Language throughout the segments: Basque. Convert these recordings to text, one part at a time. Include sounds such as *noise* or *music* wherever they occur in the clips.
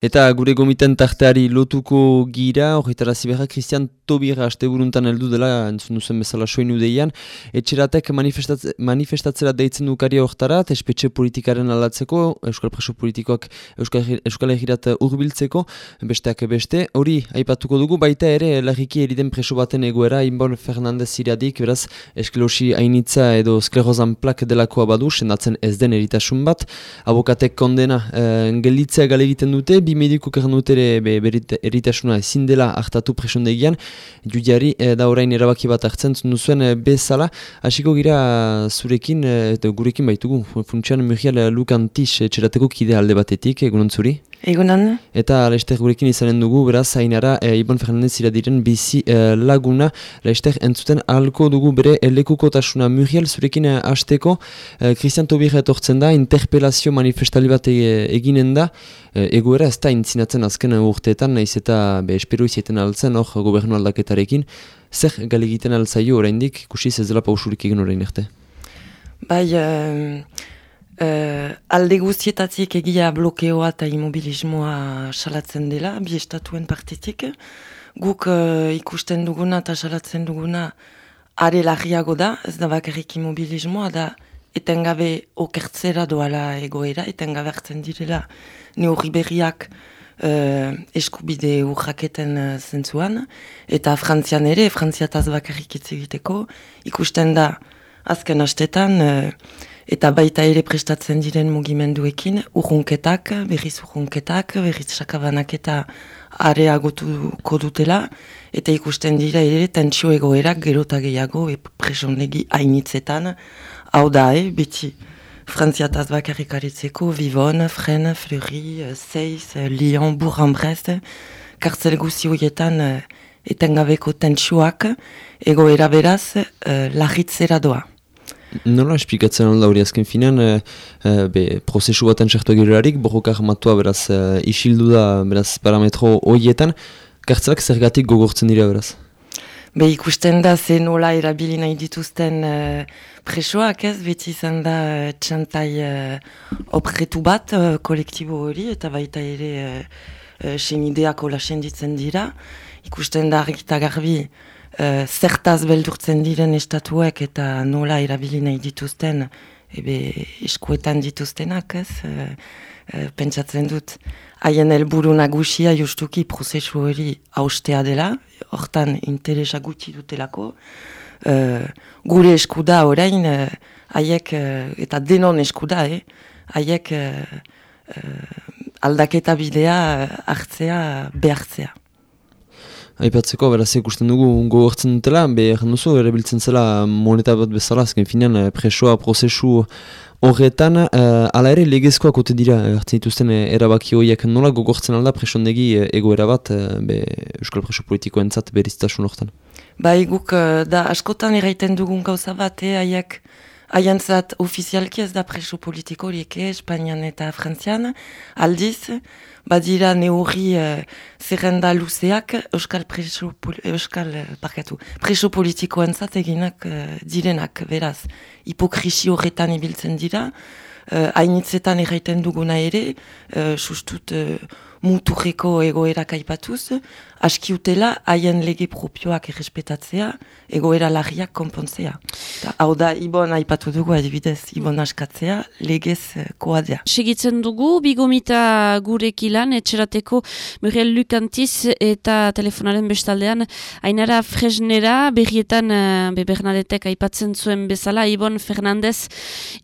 Eta gure gomiten tarteari lotuko gira, horretara ziberra, Christian Tobira aste buruntan heldu dela, entzun duzen bezala soinu deian, etxeratek manifestatze, manifestatzera deitzen dukaria horretarat, espetxe politikaren alatzeko, Euskal Preso Politikoak Euskal, Euskal Egirat urbiltzeko, besteak beste, hori aipatuko dugu, baita ere, lagiki eriden preso baten egoera, Inbon Fernandez iradik, beraz, esklerosi hainitza edo sklerozan plak delakoa badu, sendatzen ez den eritasun bat, abokatek kondena eh, gelitzea gale egiten dute, bi mediko kerran be, eritasuna ezin dela hartatu presondegian, judiari e, da orain erabaki bat hartzen duzuen e, bezala, hasiko gira zurekin, e, gurekin baitugu, funtsian Muriel Lukantis txerateko kide alde batetik, egunon zuri? Egunan. Eta Lester gurekin izanen dugu, beraz, hainara, e, Ibon Fernandez iradiren bizi e, laguna, Lester entzuten alko dugu bere lekuko tasuna Muriel zurekin e, hasteko, e, Christian Tobir etortzen da, interpelazio manifestali bat e, eginen da, e, egoera ez da intzinatzen azken urteetan, nahiz eta be, espero izaten altzen, hor, gobernu aldaketarekin, zer gali egiten altzaio oraindik, ikusi ez dela pausurik egin orain erte? Bai, Uh, alde guztietatik egia blokeoa eta immobilismoa salatzen dela, bi estatuen partitik. Guk uh, ikusten duguna eta salatzen duguna are larriago da, ez da bakarrik immobilismoa, da etengabe okertzera doala egoera, etengabe hartzen direla neurri berriak uh, eskubide urraketen uh, zentzuan, eta frantzian ere, frantziataz bakarrik egiteko, ikusten da azken astetan, eta baita ere prestatzen diren mugimenduekin, urrunketak, berriz urrunketak, berriz sakabanak eta areagotuko dutela, eta ikusten dira ere tentsio egoerak gerota gehiago e presondegi hainitzetan, hau da, eh, beti frantziataz bakarrik aritzeko, Vivon, Fren, Fleury, Seiz, Lyon, Bourg-en-Brest, kartzel guzi horietan eh, etengabeko tentsioak, egoera beraz, eh, lahitzera doa. Nola esplikatzen alda hori azken finean, e, be, prozesu baten sartu egirarik, borroka armatua beraz e, isildu da beraz parametro horietan, kartzelak zergatik gogortzen dira beraz? Be ikusten da ze nola erabili nahi dituzten uh, presoak ez, beti izan da txantai uh, obretu bat uh, kolektibo hori, eta baita ere uh, uh, senideako lasenditzen dira. Ikusten da argita garbi, uh, zertaz beldurtzen diren estatuek eta nola erabili nahi dituzten ebe eskuetan dituztenak, ez? Uh, pentsatzen dut, haien helburu nagusia justuki prozesu hori haustea dela, hortan interesa gutxi dutelako, uh, gure eskuda orain, haiek, uh, eta denon eskuda, eh? haiek uh, aldaketa bidea hartzea behartzea. Aipatzeko, beraz ikusten dugu gogortzen dutela, behar duzu, ere biltzen zela moneta bat bezala, azken finean eh, presoa, prozesu horretan, uh, ala ere legezkoak ote dira, eh, hartzen dituzten erabaki horiek, nola gogortzen alda presondegi egoera bat, be, Euskal Preso Politiko entzat beriztasun horretan? Ba, guk da askotan eraiten dugun gauza bat, haiek, Aiantzat ofizialki ez da preso politiko horiek Espainian eta Frantzian, aldiz, badira neurri uh, zerrenda luzeak Euskal preso, Euskal, uh, parkatu, preso politikoen eginak uh, direnak, beraz, hipokrisi horretan ibiltzen dira, uh, hainitzetan erraiten duguna ere, uh, sustut uh, muturreko egoerak aipatuz, askiutela haien lege propioak errespetatzea, egoera larriak konpontzea. hau da, ibon aipatu dugu adibidez, ibon askatzea, legez uh, koadea. Segitzen dugu, bigomita gurekilan, etxerateko Muriel Lukantiz eta telefonaren bestaldean, ainara Fresnera, berrietan uh, be Bernadetek aipatzen zuen bezala, Ibon Fernandez,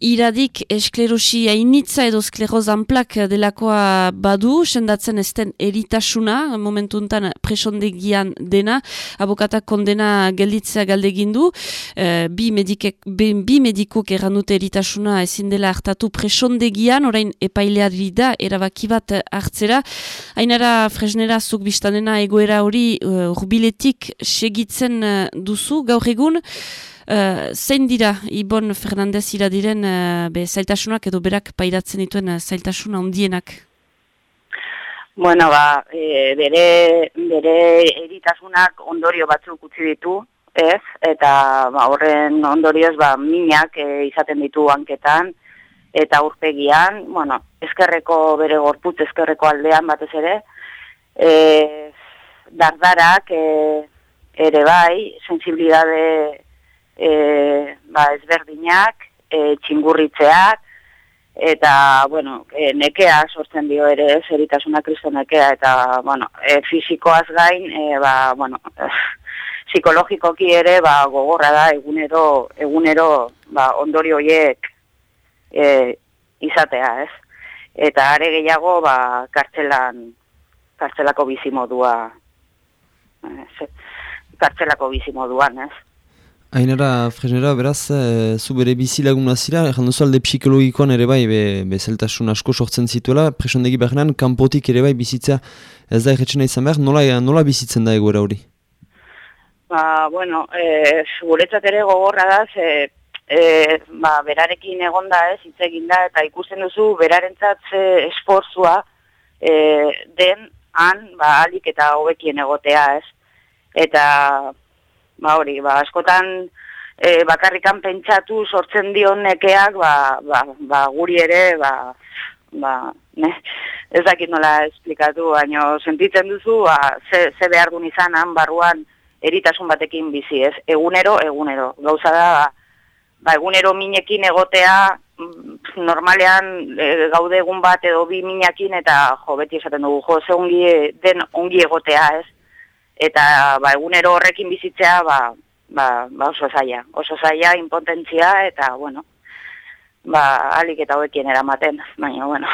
iradik esklerosi hainitza edo sklerozan plak delakoa badu, sendatzen ezten eritasuna, momentuntan presondegian dena, abokatak kondena gelditzea galdegindu, uh, bi, medikek, bi medikok erranute eritasuna ezin dela hartatu presondegian, orain epaileari da, erabaki bat hartzera. Ainara fresnera zuk biztanena egoera hori uh, urbiletik segitzen uh, duzu, gaur egun, Uh, zein dira, Ibon Fernandez iradiren uh, be, zailtasunak edo berak pairatzen dituen uh, zailtasuna ondienak? Bueno, ba, e, bere, bere eritasunak ondorio batzuk utzi ditu, ez? Eta ba, horren ondorioz ba, minak e, izaten ditu hanketan, eta urpegian, bueno, ezkerreko bere gorputz ezkerreko aldean batez ere, e, dardarak e, ere bai, sensibilidade e, ba, ezberdinak, e, txingurritzeak, eta, bueno, e, nekea sortzen dio ere, zeritasuna kristo nekea, eta, bueno, e, fizikoaz gain, e, ba, bueno, *laughs* psikologikoki ere, ba, gogorra da, egunero, egunero, ba, ondori horiek, e, izatea, ez? Eta are gehiago, ba, kartzelan, kartzelako bizimodua, ez? kartzelako bizimoduan, ez? Ainara, Fresnera, beraz, e, zu bere bizilaguna zira, egin duzu alde psikologikoan ere bai, be, be zeltasun asko sortzen zituela, presondegi behar kanpotik ere bai bizitza ez da erretxena izan behar, nola, nola bizitzen da egoera hori? Ba, bueno, e, guretzat ere gogorra da, ze e, ba, berarekin egonda ez, hitz da, eta ikusten duzu, berarentzat ze esporzua e, den, han, ba, alik eta hobekien egotea ez. Eta, ba, hori, ba, askotan e, bakarrikan pentsatu sortzen dion nekeak, ba, ba, ba, guri ere, ba, ba, ne, ez dakit nola esplikatu, baina sentitzen duzu, ba, ze, ze behar duen izan, han, barruan, eritasun batekin bizi, ez? Egunero, egunero. Gauza da, ba, ba, egunero minekin egotea, mm, normalean e, gaude egun bat edo bi minekin eta jo, beti esaten dugu, jo, ze ongi, den ongi egotea, ez? Eta ba, egunero horrekin bizitzea, ba, ba, ba oso zaila. Oso zaila, impotentzia, eta, bueno, ba, alik eta hoekien eramaten, baina, bueno,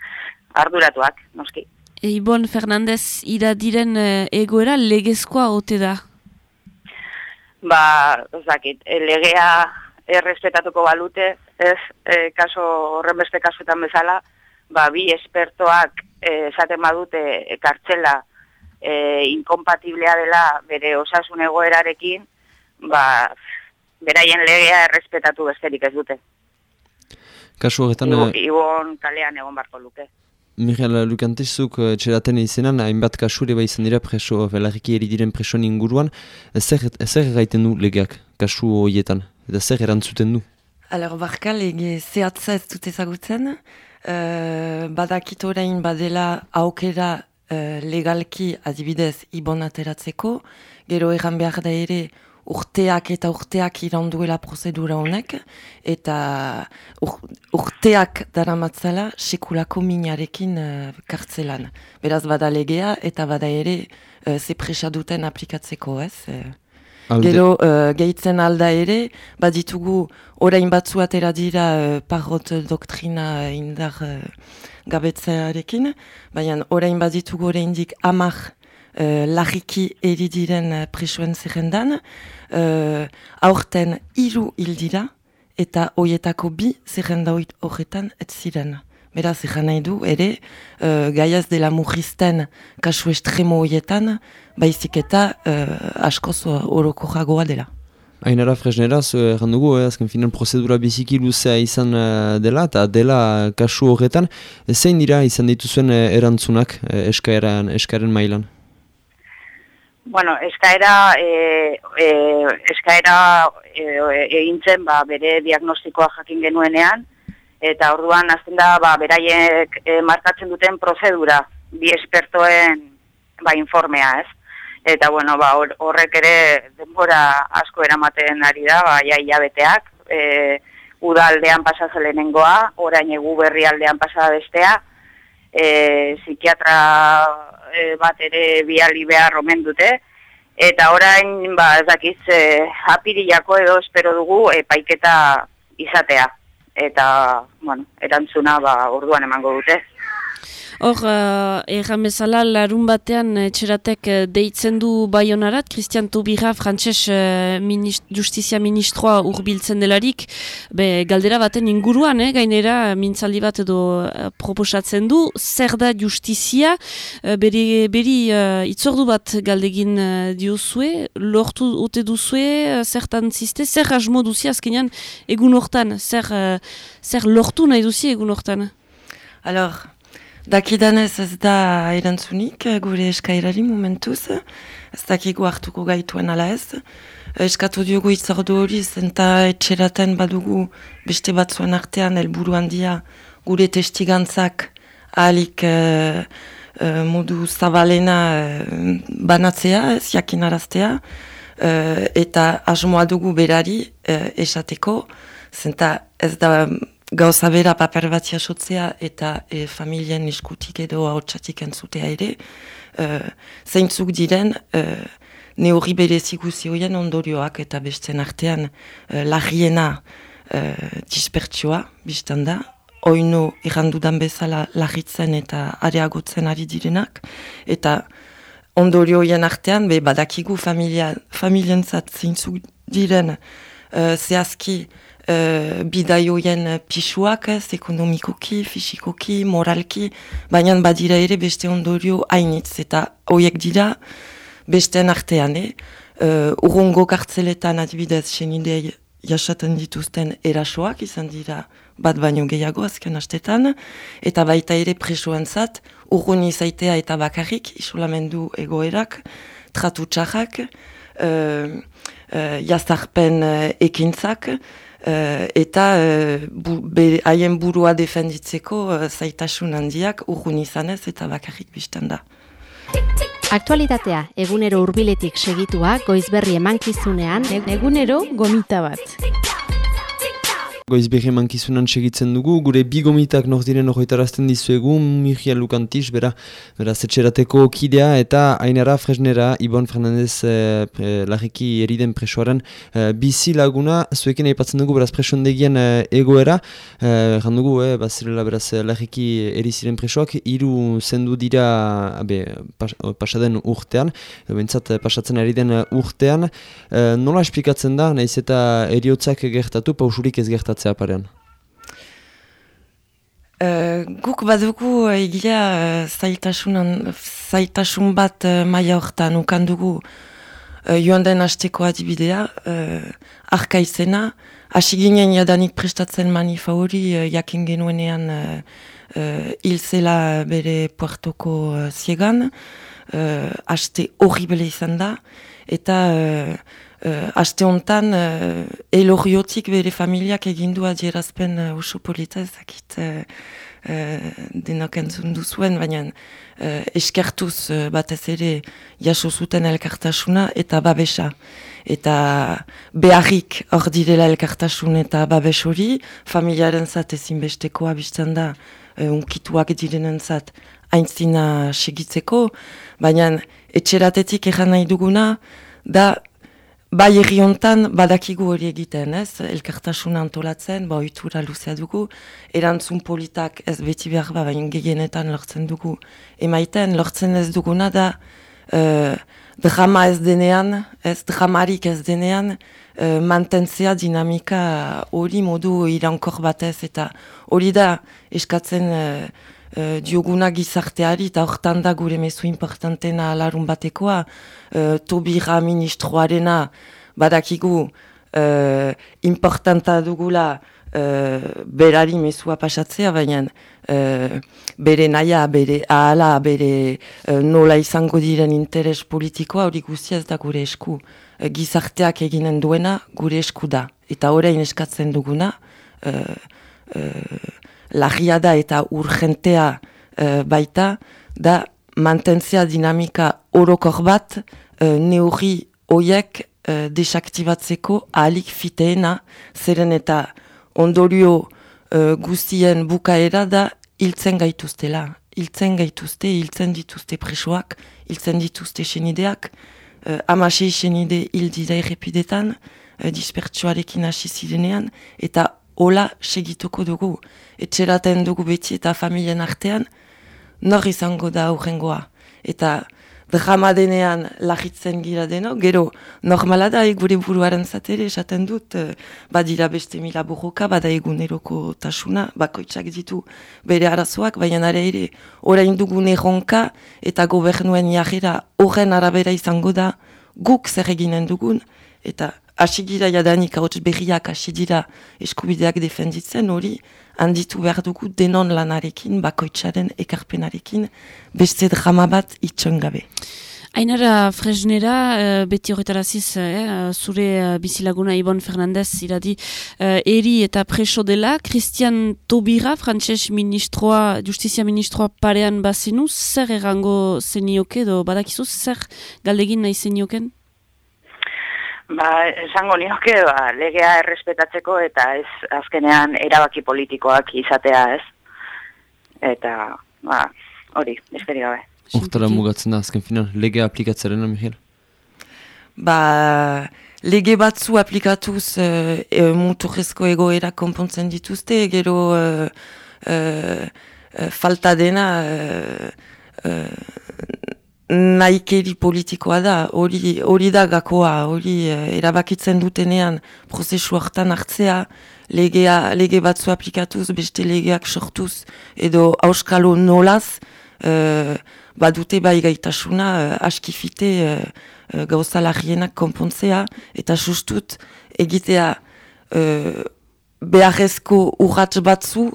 *laughs* arduratuak, noski. Ibon Fernandez, ira diren eh, egoera legezkoa ote da? Ba, ozakit, legea errespetatuko balute, ez, e, kaso, horren beste kasuetan bezala, ba, bi espertoak esaten badute kartzela e, inkompatiblea dela bere osasun egoerarekin, ba, beraien legea errespetatu besterik ez dute. Kasu horretan... Ibon kalean egon barko luke. Miguel Lukantezuk uh, txeraten izenan, hainbat kasure bai izan dira preso, belarriki eridiren presoan inguruan, ezer, ezer gaiten du legeak kasu horietan, eta zer erantzuten du? Alor, barka lege zehatza ez dut ezagutzen, uh, badakit orain badela aukera uh, legalki adibidez ibon ateratzeko, gero egan behar da ere urteak eta urteak iranduela prozedura honek, eta urteak dara matzala sekulako minarekin uh, kartzelan. Beraz bada legea eta bada ere uh, zepresa duten aplikatzeko ez. Uh, Gero uh, gehitzen alda ere, baditugu orain batzu atera dira uh, parrot doktrina indar uh, gabetzearekin, baina orain baditugu orain dik amak uh, lagiki eridiren uh, presoen zerrendan, uh, aurten hiru hildira eta hoietako bi zerrenda horretan ez ziren. Beraz, ezan nahi du, ere, uh, gaiaz dela murrizten kasu estremo hoietan, baizik eta uh, askoz horoko jagoa dela. Ainara Fresnera, erran dugu, eh, azken finan prozedura biziki luzea izan uh, dela, eta dela kasu horretan, zein dira izan dituzuen erantzunak eskaeran mailan? Bueno, eskaera, e, e, eskaera egintzen ba, bere diagnostikoa jakin genuenean, eta orduan azten da ba, beraiek e, markatzen duten prozedura, bi espertoen ba, informea, ez? Eta bueno, ba, horrek ere denbora asko eramaten ari da, ba, ja, iabeteak, e, udaldean pasazelenengoa, orain egu berri aldean pasada bestea, e, psikiatra e, bat ere biali behar omen dute, eta orain, ba, ez dakiz, e, apirilako edo espero dugu epaiketa izatea. Eta, bueno, erantzuna, ba, orduan emango dute. Hor, uh, erran bezala, larun batean etxeratek uh, deitzen du baionarat, Christian Tobira, frantxez uh, justizia ministroa urbiltzen delarik, be, galdera baten inguruan, eh, gainera, mintzaldi bat edo uh, proposatzen du, zer da justizia, uh, beri, beri uh, itzordu bat galdegin uh, diozue, lortu ote duzue, uh, zertan ziste, zer asmo duzi azkenean egun hortan, zer, uh, zer lortu nahi duzi egun hortan? Alors, Dakidanez ez da erantzunik gure eskairari momentuz, ez dakigu hartuko gaituen ala ez. eskatu diogu itzordu hori, zenta etxeraten badugu beste batzuen artean helburu handia gure testigantzak ahalik uh, uh, modu zabalena uh, banatzea, ez jakinaraztea, uh, eta asmoa dugu berari esateko, zenta ez da gauza bera paper bat jasotzea eta e, familien iskutik edo hautsatik entzutea ere, uh, zeintzuk diren, uh, neurri berezik ondorioak eta besten artean uh, lagiena uh, dispertsioa, biztan da, oino errandudan bezala lagitzen eta areagotzen ari direnak, eta ondorioien artean, be, badakigu familia, familientzat zeintzuk diren uh, zehazki uh, bidaioien pisuak, ez, ekonomikoki, fisikoki, moralki, baina badira ere beste ondorio hainitz, eta hoiek dira, Besten artean, eh? Uh, urrungo kartzeletan adibidez senidei jasaten dituzten erasoak izan dira bat baino gehiago azken astetan, eta baita ere presoen zat, urrun izaitea eta bakarrik, isolamendu egoerak, tratu txarrak, uh, uh, jazarpen uh, ekintzak, uh, eta haien uh, burua defenditzeko uh, zaitasun handiak urrun izanez eta bakarrik bizten da. Aktualitatea egunero hurbiletik segitua goizberri emankizunean egunero gomita bat. Goizberri mankizunan segitzen dugu, gure bigomitak noz diren ojoitarazten dizuegu, Mirja Lukantiz, bera, bera zetxerateko kidea eta ainara fresnera, Ibon Fernandez eh, lagiki eriden presoaren eh, bizi laguna, zuekin aipatzen dugu, beraz presondegien eh, egoera, eh, dugu, eh, bazirela beraz lagiki eriziren presoak, hiru zendu dira abe, pas, pasaden urtean, bentsat pasatzen ari den urtean, eh, nola esplikatzen da, nahiz eta eriotzak gertatu, pausurik ez gertatu gertatzea parean? Uh, guk badugu egia uh, zailtasunan, zailtasun bat uh, maia horretan ukandugu uh, joan den hasteko adibidea, uh, arka izena, hasi ginen jadanik prestatzen manifa hori uh, jakin genuenean uh, uh, hil zela bere puertoko uh, ziegan, uh, haste horribele izan da, eta Uh, aste honetan, uh, eloriotik bere familiak egindu adierazpen uh, oso polita ezakit uh, uh, denok entzun duzuen, baina uh, eskertuz uh, batez ere jaso zuten elkartasuna eta babesa. Eta beharrik hor direla elkartasun eta babes hori, familiaren zat ezinbestekoa biztan da, uh, unkituak direnen zat haintzina segitzeko, baina etxeratetik egan nahi duguna, da Bai erri hontan badakigu hori egiten, ez? Elkartasun antolatzen, ba oitura luzea dugu, erantzun politak ez beti behar ba, bain gehienetan lortzen dugu. Emaiten, lortzen ez duguna da, uh, drama ez denean, ez dramarik ez denean, uh, mantentzea dinamika hori modu irankor batez, eta hori da eskatzen... Uh, uh, dioguna gizarteari eta hortan da gure mezu importantena alarun batekoa, uh, tobira ministroarena badakigu uh, importanta dugula uh, berari mezua pasatzea, baina uh, bere naia, bere ahala, bere uh, nola izango diren interes politikoa hori guztiaz da gure esku. Uh, gizarteak eginen duena gure esku da. Eta orain eskatzen duguna, uh, uh, lagia da eta urgentea uh, baita, da mantentzea dinamika orokor bat uh, neurri oiek uh, desaktibatzeko ahalik fiteena, zeren eta ondorio uh, guztien bukaera da hiltzen gaituztela. Hiltzen gaituzte, hiltzen dituzte presoak, hiltzen dituzte senideak, uh, amasei senide hil dira errepidetan, uh, dispertsuarekin hasi zirenean, eta hola segituko dugu. Etxeraten dugu beti eta familien artean, nor izango da aurrengoa. Eta drama denean lagitzen gira deno, gero normala da egure buruaren zatere esaten dut, eh, badira beste mila burroka, bada eguneroko tasuna, bakoitzak ditu bere arazoak, baina nare ere orain dugun erronka eta gobernuen jarrera horren arabera izango da guk zer eginen dugun, eta hasi gira jadanik hauts berriak hasi dira eskubideak defenditzen hori handitu behar dugu denon lanarekin, bakoitzaren ekarpenarekin, beste drama bat itxon gabe. Ainara Fresnera, uh, beti horretaraziz, uh, zure uh, bizilaguna Ibon Fernandez iradi uh, eri eta preso dela, Christian Tobira, frantses ministroa, justizia ministroa parean bazinu, zer errango zenioke, do badakizu, zer galdegin nahi zenioken? Ba, esango nioke, ba, legea errespetatzeko eta ez azkenean erabaki politikoak izatea ez. Eta, ba, hori, esperi gabe. Hortara mugatzen da, azken final, lege aplikatzaren, Miguel? Ba, lege batzu aplikatuz uh, e, muturrezko egoera konpontzen dituzte, gero uh, uh, falta dena uh, uh, naikeri politikoa da, hori, hori da gakoa, hori uh, erabakitzen dutenean prozesu hartan hartzea, legea, lege batzu aplikatuz, beste legeak sortuz, edo auskalo nolaz, badute bai gaitasuna uh, askifite uh, uh, gauza konpontzea eta sustut egitea uh, beharrezko urratz batzu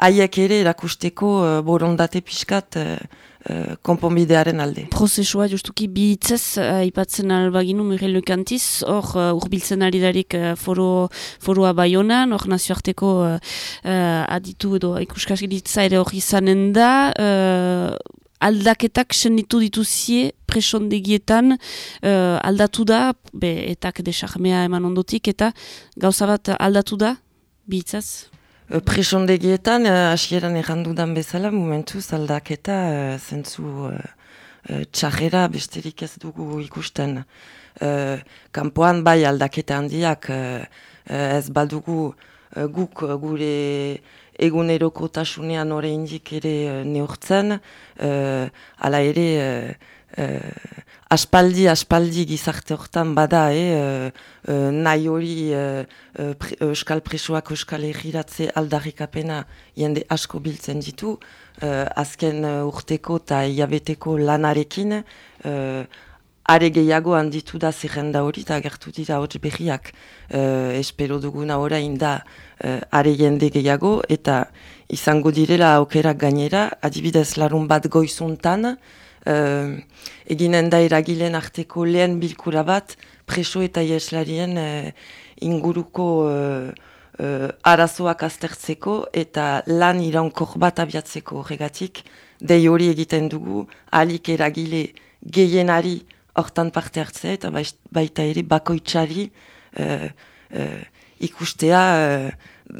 haiek ere erakusteko borondate pixkat uh, uh, konponbidearen alde. Prozesua justuki bi hitzez uh, ipatzen albaginu Muriel Lekantiz, hor uh, urbiltzen ari darik uh, foro, foroa baionan, hor nazioarteko uh, uh, aditu edo ikuskaskiritza ere hori izanen da, aldaketak senditu dituzie presondegietan uh, aldatu da, be, etak desarmea eman ondotik, eta gauza bat aldatu da, bitzaz? Uh, presondegietan, uh, asieran errandudan bezala, momentuz aldaketa uh, zentzu txarrera besterik ez dugu ikusten. Uh, bai aldaketa handiak, ez badugu uh, guk gure eguneroko tasunean ore indik ere neurtzen, ala ere uh, aspaldi, aspaldi gizarte hortan bada, eh, uh, nahi hori uh, pre, euskal presoak euskal egiratze aldarrikapena jende asko biltzen ditu, uh, azken urteko eta iabeteko lanarekin, are gehiago handitu da zerrenda hori eta agertu dira hotz behiak uh, espero duguna orain da uh, are jende gehiago eta izango direla aukerak gainera, adibidez larun bat goizuntan, uh, eginen da eragilen arteko lehen bilkura bat, preso eta ieslarien uh, inguruko uh, uh, arazoak aztertzeko eta lan iraunkor bat abiatzeko horregatik, dei hori egiten dugu, alik eragile gehienari hortan parte hartzea eta baita ere bakoitzari uh, uh, ikustea uh,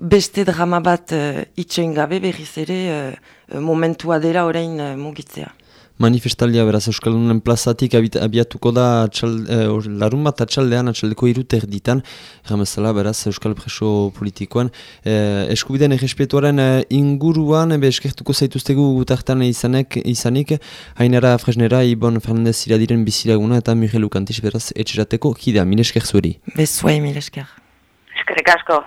beste drama bat uh, itxoin gabe berriz ere uh, momentua dela orain uh, mugitzea manifestaldia beraz Euskaldunen plazatik abiatuko da txal, eh, larun bat atxaldean, atxaldeko irut erditan, erramezala beraz Euskal Preso politikoan. Eh, eskubiden errespetuaren eh, inguruan, ebe eskertuko zaituztegu gutartan izanek, izanik, hainara fresnera, Ibon Fernandez iradiren bizilaguna eta Miguel Lukantis beraz etxerateko, hidea, mire esker zueri. Bezuei, mire esker. Eskerrik asko.